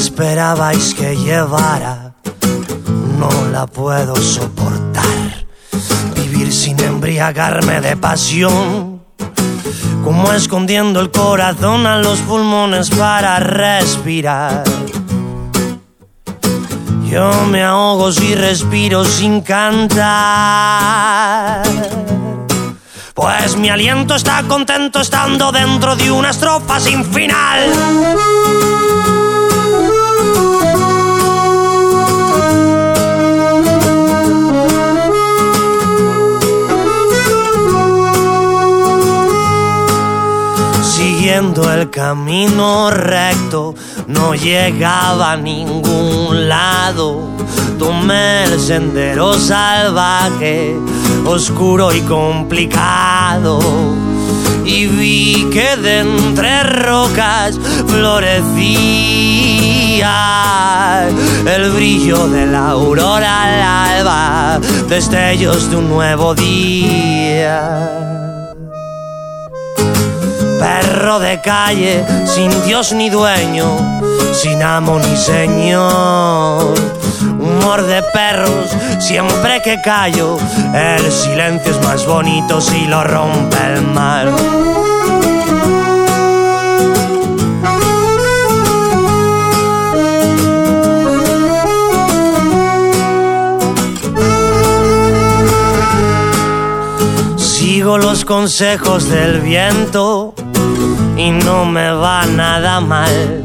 esperabais que llevara? No la puedo soportar. Vivir sin embriagarme de pasión. Como escondiendo el corazón a los pulmones para respirar. Yo me ahogo si respiro sin cantar. Pues mi aliento está contento estando dentro de una estrofa sin final. El camino recto, no llegaba a ningún lado. Tomé el sendero salvaje, oscuro y complicado. Y vi que de entre rocas florecía el brillo de la aurora al alba, destellos de un nuevo día perro de calle, sin Dios ni dueño, sin amo ni señor. Humor de perros, siempre que callo, el silencio es más bonito si lo rompe el mar. Sigo los consejos del viento y no me va nada mal.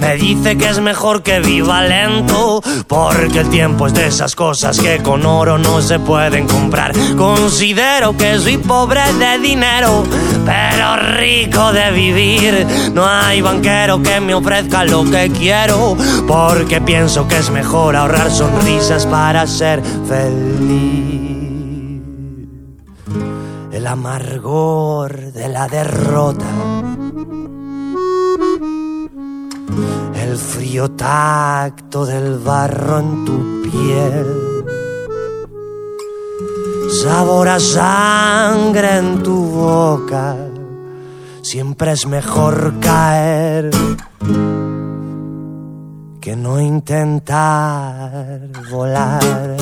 Me dice que es mejor que viva lento, porque el tiempo es de esas cosas que con oro no se pueden comprar. Considero que soy pobre de dinero, pero rico de vivir. No hay banquero que me ofrezca lo que quiero, porque pienso que es mejor ahorrar sonrisas para ser feliz. El amargor de la derrota el frío tacto del barro en tu piel, sabor a sangre en tu boca, siempre es mejor caer que no intentar volar.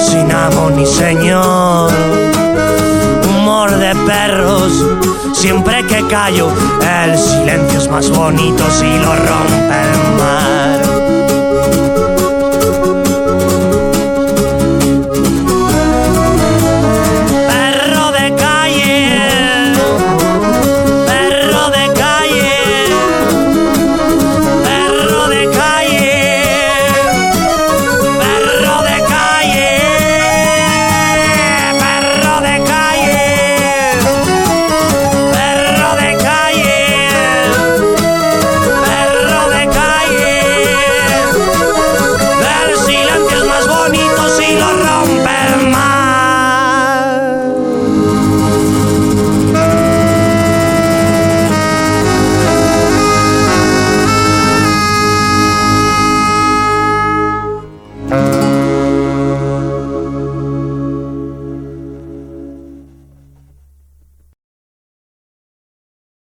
Sin amo ni señor. Humor de perros, siempre que callo, el silencio es más bonito si lo rompe el